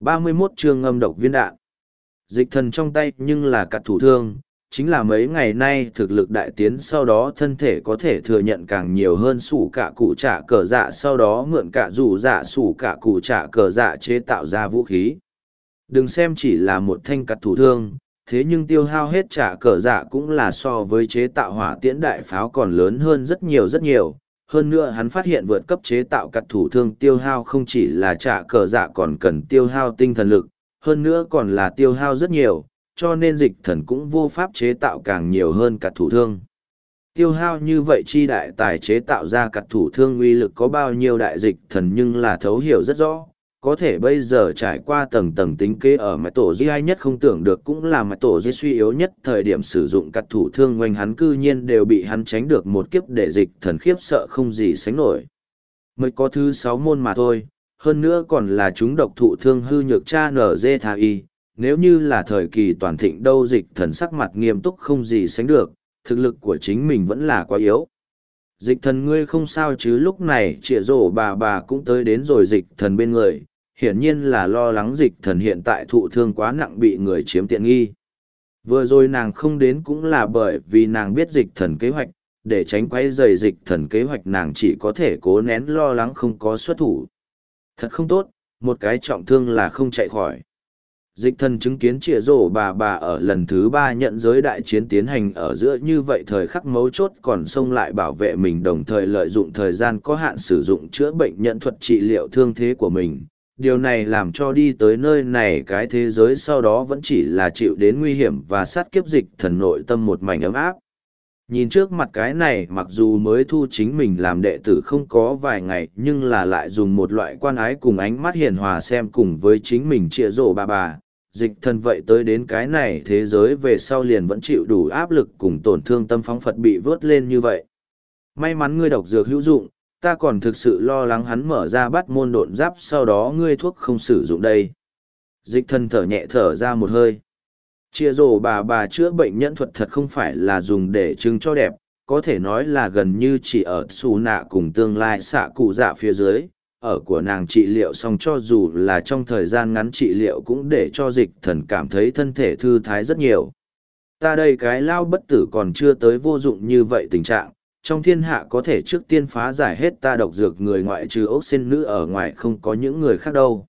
31 chương ngâm độc viên đạn. Dịch thần trong tay nhưng là cặt thủ thương, chính là mấy ngày nay thực lực đại tiến sau đó thân thể có thể thừa nhận càng nhiều hơn sủ cả cụ trả cờ dạ sau đó mượn cả rủ dạ sủ cả cụ trả cờ dạ chế tạo ra vũ khí. Đừng xem chỉ là một thanh cặt thủ thương, thế nhưng tiêu hao hết trả cờ dạ cũng là so với chế tạo hỏa tiễn đại pháo còn lớn hơn rất nhiều rất nhiều. Hơn nữa hắn phát hiện vượt cấp chế tạo cặt thủ thương tiêu hao không chỉ là trả cờ dạ còn cần tiêu hao tinh thần lực, hơn nữa còn là tiêu hao rất nhiều, cho nên dịch thần cũng vô pháp chế tạo càng nhiều hơn cặt thủ thương. Tiêu hao như vậy chi đại tài chế tạo ra cặt thủ thương uy lực có bao nhiêu đại dịch thần nhưng là thấu hiểu rất rõ, có thể bây giờ trải qua tầng tầng tính kế ở mặt tổ di ai nhất không tưởng được cũng là mặt tổ di suy yếu nhất thời điểm sử dụng cắt thủ thương ngoanh hắn cư nhiên đều bị hắn tránh được một kiếp để dịch thần khiếp sợ không gì sánh nổi. Mới có thứ sáu môn mà thôi, hơn nữa còn là chúng độc thụ thương hư nhược cha nở dê thà y, nếu như là thời kỳ toàn thịnh đâu dịch thần sắc mặt nghiêm túc không gì sánh được, thực lực của chính mình vẫn là quá yếu. Dịch thần ngươi không sao chứ lúc này trịa rổ bà bà cũng tới đến rồi dịch thần bên người, hiển nhiên là lo lắng dịch thần hiện tại thụ thương quá nặng bị người chiếm tiện nghi. Vừa rồi nàng không đến cũng là bởi vì nàng biết dịch thần kế hoạch, để tránh quay dày dịch thần kế hoạch nàng chỉ có thể cố nén lo lắng không có xuất thủ. Thật không tốt, một cái trọng thương là không chạy khỏi dịch thần chứng kiến trịa rổ bà bà ở lần thứ ba nhận giới đại chiến tiến hành ở giữa như vậy thời khắc mấu chốt còn xông lại bảo vệ mình đồng thời lợi dụng thời gian có hạn sử dụng chữa bệnh nhận thuật trị liệu thương thế của mình. Điều này làm cho đi tới nơi này cái thế giới sau đó vẫn chỉ là chịu đến nguy hiểm và sát kiếp dịch thần nội tâm một mảnh ấm áp. Nhìn trước mặt cái này, mặc dù mới thu chính mình làm đệ tử không có vài ngày, nhưng là lại dùng một loại quan ái cùng ánh mắt hiền hòa xem cùng với chính mình trịa rổ bà bà dịch thần vậy tới đến cái này thế giới về sau liền vẫn chịu đủ áp lực cùng tổn thương tâm phóng Phật bị vớt lên như vậy. May mắn ngươi độc dược hữu dụng, ta còn thực sự lo lắng hắn mở ra bắt môn độn giáp sau đó ngươi thuốc không sử dụng đây. Dịch thần thở nhẹ thở ra một hơi. Chia rổ bà bà chữa bệnh nhân thuật thật không phải là dùng để trưng cho đẹp, có thể nói là gần như chỉ ở xù nạ cùng tương lai xạ cụ dạ phía dưới, ở của nàng trị liệu xong cho dù là trong thời gian ngắn trị liệu cũng để cho dịch thần cảm thấy thân thể thư thái rất nhiều. Ta đây cái lao bất tử còn chưa tới vô dụng như vậy tình trạng, trong thiên hạ có thể trước tiên phá giải hết ta độc dược người ngoại trừ ốc sen nữ ở ngoài không có những người khác đâu.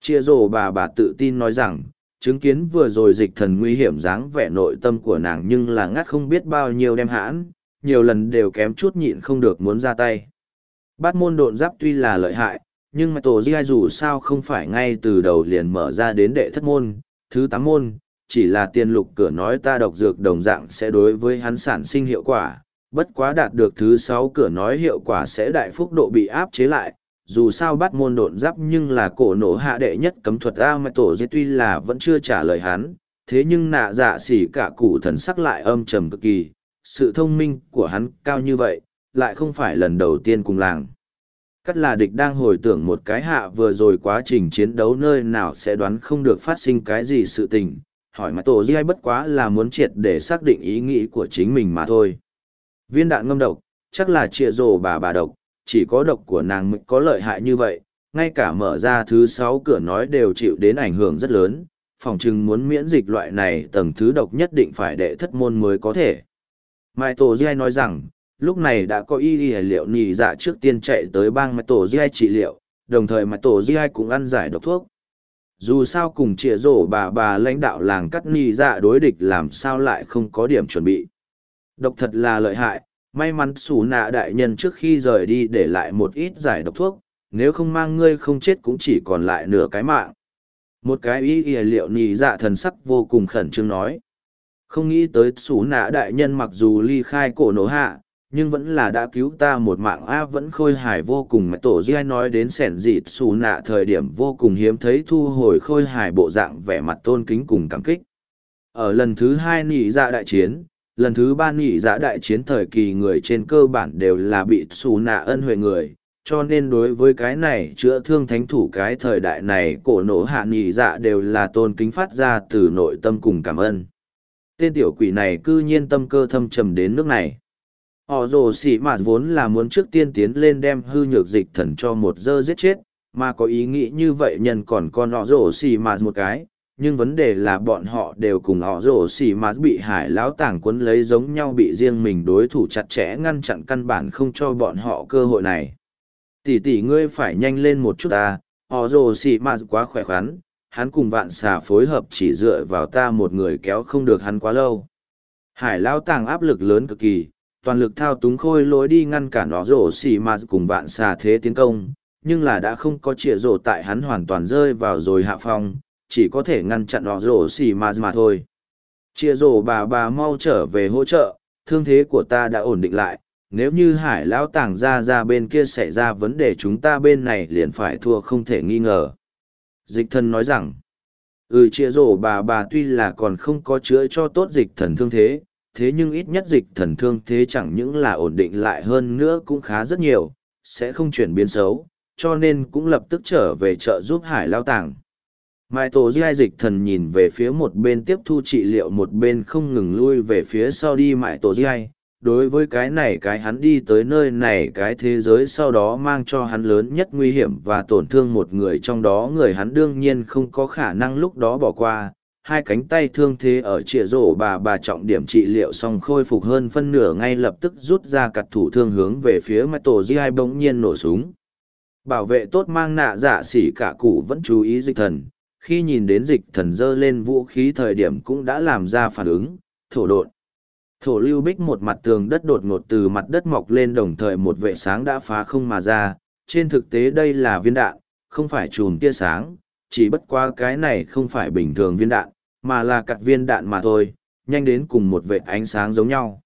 Chia rồ bà bà tự tin nói rằng, chứng kiến vừa rồi dịch thần nguy hiểm dáng vẻ nội tâm của nàng nhưng là ngắt không biết bao nhiêu đem hãn, nhiều lần đều kém chút nhịn không được muốn ra tay. Bát môn độn giáp tuy là lợi hại, nhưng mà tổ di dù sao không phải ngay từ đầu liền mở ra đến đệ thất môn, thứ tám môn, chỉ là tiền lục cửa nói ta độc dược đồng dạng sẽ đối với hắn sản sinh hiệu quả, bất quá đạt được thứ sáu cửa nói hiệu quả sẽ đại phúc độ bị áp chế lại. Dù sao bắt môn độn giáp nhưng là cổ nổ hạ đệ nhất cấm thuật A mà tổ di tuy là vẫn chưa trả lời hắn, thế nhưng nạ dạ xỉ cả cụ thần sắc lại âm trầm cực kỳ, sự thông minh của hắn cao như vậy, lại không phải lần đầu tiên cùng làng. Cắt là địch đang hồi tưởng một cái hạ vừa rồi quá trình chiến đấu nơi nào sẽ đoán không được phát sinh cái gì sự tình, hỏi mà tổ di bất quá là muốn triệt để xác định ý nghĩ của chính mình mà thôi. Viên đạn ngâm độc, chắc là trịa rồ bà bà độc, chỉ có độc của nàng mới có lợi hại như vậy, ngay cả mở ra thứ sáu cửa nói đều chịu đến ảnh hưởng rất lớn, phòng chừng muốn miễn dịch loại này tầng thứ độc nhất định phải đệ thất môn mới có thể. Mai Tổ Giai nói rằng, lúc này đã có y y liệu nhì dạ trước tiên chạy tới bang mặt tổ di trị liệu, đồng thời mặt tổ di cũng ăn giải độc thuốc. Dù sao cùng chĩa rổ bà bà lãnh đạo làng cắt nhì dạ đối địch làm sao lại không có điểm chuẩn bị. Độc thật là lợi hại, may mắn xù nạ đại nhân trước khi rời đi để lại một ít giải độc thuốc, nếu không mang ngươi không chết cũng chỉ còn lại nửa cái mạng. Một cái y y liệu nhì dạ thần sắc vô cùng khẩn trương nói. Không nghĩ tới xù nạ đại nhân mặc dù ly khai cổ nổ hạ nhưng vẫn là đã cứu ta một mạng. A, vẫn khôi hài vô cùng. Mà tổ giai nói đến sẻn dịt xù nạ thời điểm vô cùng hiếm thấy, thu hồi khôi hài bộ dạng vẻ mặt tôn kính cùng cảm kích. Ở lần thứ hai nỉ dạ đại chiến, lần thứ ba nỉ dạ đại chiến thời kỳ người trên cơ bản đều là bị xù nạ ân huệ người, cho nên đối với cái này chữa thương thánh thủ cái thời đại này, cổ nổ hạ nỉ dạ đều là tôn kính phát ra từ nội tâm cùng cảm ơn. Tên tiểu quỷ này c ư nhiên tâm cơ thâm trầm đến nước này họ rồ xỉ mạt vốn là muốn trước tiên tiến lên đem hư nhược dịch thần cho một dơ giết chết, mà có ý nghĩ như vậy nhân còn con họ rổ xì mà một cái. Nhưng vấn đề là bọn họ đều cùng họ rổ xì mà bị hải lão tàng quấn lấy giống nhau bị riêng mình đối thủ chặt chẽ ngăn chặn căn bản không cho bọn họ cơ hội này. Tỷ tỷ ngươi phải nhanh lên một chút ta, họ rồ xì mà quá khỏe khoắn, hắn cùng vạn xà phối hợp chỉ dựa vào ta một người kéo không được hắn quá lâu. Hải lão tàng áp lực lớn cực kỳ toàn lực thao túng khôi lối đi ngăn cản nó rổ xì mà cùng vạn xà thế tiến công, nhưng là đã không có trịa rổ tại hắn hoàn toàn rơi vào rồi hạ phong, chỉ có thể ngăn chặn nó rổ xì mà mà thôi. Trịa rổ bà bà mau trở về hỗ trợ, thương thế của ta đã ổn định lại, nếu như hải lão tàng ra ra bên kia xảy ra vấn đề chúng ta bên này liền phải thua không thể nghi ngờ. Dịch thần nói rằng ừ trịa rổ bà bà tuy là còn không có chữa cho tốt dịch thần thương thế thế nhưng ít nhất dịch thần thương thế chẳng những là ổn định lại hơn nữa cũng khá rất nhiều, sẽ không chuyển biến xấu, cho nên cũng lập tức trở về chợ giúp hải lao tàng Mai tổ giai dịch thần nhìn về phía một bên tiếp thu trị liệu một bên không ngừng lui về phía sau đi mãi tổ giai. Đối với cái này cái hắn đi tới nơi này cái thế giới sau đó mang cho hắn lớn nhất nguy hiểm và tổn thương một người trong đó người hắn đương nhiên không có khả năng lúc đó bỏ qua. Hai cánh tay thương thế ở trịa rổ bà bà trọng điểm trị liệu xong khôi phục hơn phân nửa ngay lập tức rút ra cặt thủ thương hướng về phía mặt tổ giai bỗng nhiên nổ súng. Bảo vệ tốt mang nạ dạ xỉ cả cụ vẫn chú ý dịch thần. Khi nhìn đến dịch thần giơ lên vũ khí thời điểm cũng đã làm ra phản ứng. Thổ đột thổ lưu bích một mặt tường đất đột ngột từ mặt đất mọc lên đồng thời một vệ sáng đã phá không mà ra. Trên thực tế đây là viên đạn, không phải chùm tia sáng. Chỉ bất qua cái này không phải bình thường viên đạn mà là cặt viên đạn mà thôi, nhanh đến cùng một vệ ánh sáng giống nhau.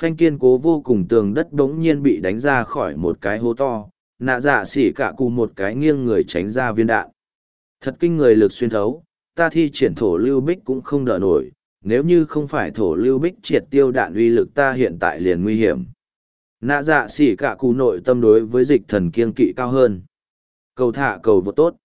Phanh kiên cố vô cùng tường đất đống nhiên bị đánh ra khỏi một cái hố to, nạ dạ xỉ cả cụ một cái nghiêng người tránh ra viên đạn. Thật kinh người lực xuyên thấu, ta thi triển thổ lưu bích cũng không đỡ nổi, nếu như không phải thổ lưu bích triệt tiêu đạn uy lực ta hiện tại liền nguy hiểm. Nạ dạ xỉ cả cụ nội tâm đối với dịch thần kiên kỵ cao hơn. Cầu thả cầu vô tốt.